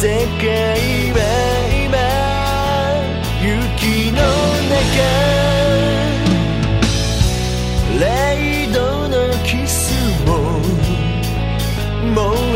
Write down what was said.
世界は今雪の中レイドのキスをもう